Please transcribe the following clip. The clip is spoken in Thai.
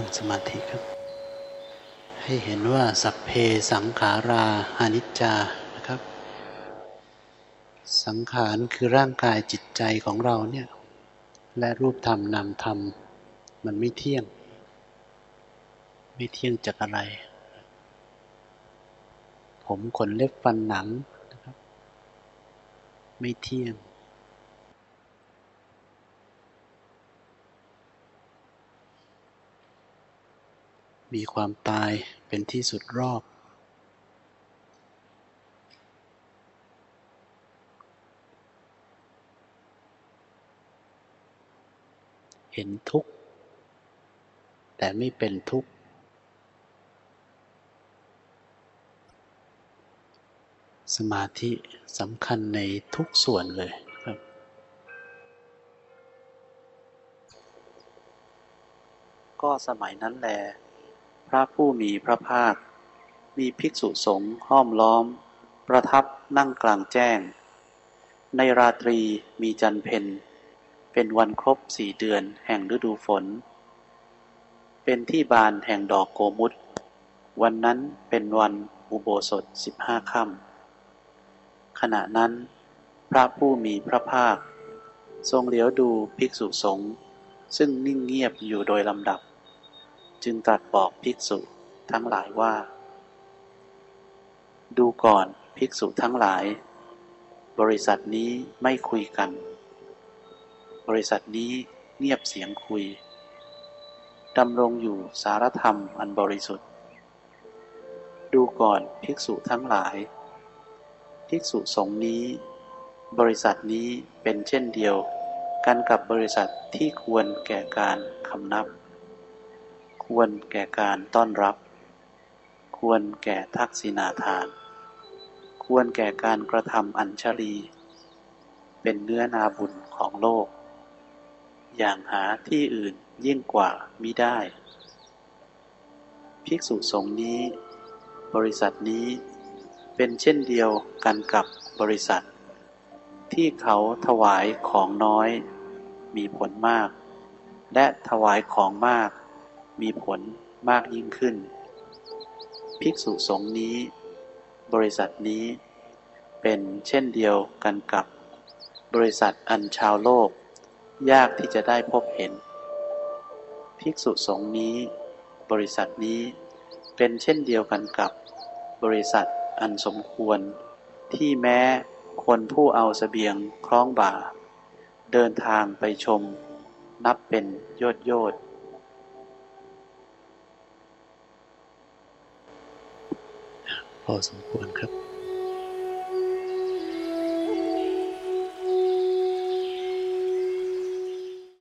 นั่งสมาธิครับ ให้เห็นว่าสัพเพสังขาราอนิจจานะครับ สังขารคือร่างกายจิตใจของเราเนี่ย และรูปธรรมนามธรรม มันไม่เที่ยง ไม่เที่ยงจากอะไร ผมขนเล็บฟันหนังนะครับ ไม่เที่ยง มีความตายเป็นที่สุดรอบ เห็นทุกข์ แต่ไม่เป็นทุกข์ สมาธิสำคัญในทุกส่วนเลยครับก็สมัยนั้นแหละ พระผู้มีพระภาค มีภิกษุสงฆ์ห้อมล้อม ประทับนั่งกลางแจ้ง ในราตรีมีจันเพนเป็นวันครบสี่เดือนแห่งฤดูฝน เป็นที่บานแห่งดอกโกมุตวันนั้นเป็นวันอุโบสถสิบห้าค่ำขณะนั้น พระผู้มีพระภาค ทรงเหลียวดูภิกษุสงฆ์ซึ่งนิ่งเงียบอยู่โดยลำดับ จึงตรัสบอกภิกษุทั้งหลายว่า ดูก่อนภิกษุทั้งหลาย บริษัทนี้ไม่คุยกัน บริษัทนี้เงียบเสียงคุยดำรงอยู่สารธรรมอันบริสุทธิ์ ดูก่อนภิกษุทั้งหลาย ภิกษุสงฆ์นี้ บริษัทนี้เป็นเช่นเดียวกันกับบริษัทที่ควรแก่การคำนับ ควรแก่การต้อนรับ ควรแก่ทักษิณาทาน ควรแก่การกระทำอัญชลี เป็นเนื้อนาบุญของโลก อย่างหาที่อื่นยิ่งกว่ามิได้ ภิกษุสงฆ์นี้ บริษัทนี้เป็นเช่นเดียวกันกับบริษัท ที่เขาถวายของน้อย มีผลมาก และถวายของมาก มีผลมากยิ่งขึ้น ภิกษุสงฆ์นี้ บริษัทนี้ เป็นเช่นเดียวกันกับ บริษัทอันชาวโลก ยากที่จะได้พบเห็น ภิกษุสงฆ์นี้ บริษัทนี้เป็นเช่นเดียวกันกับ บริษัทอันสมควร ที่แม้คนผู้เอาสเสบียงคล้องบ่า เดินทางไปชม นับเป็นโยดโยด พอสมควรครับ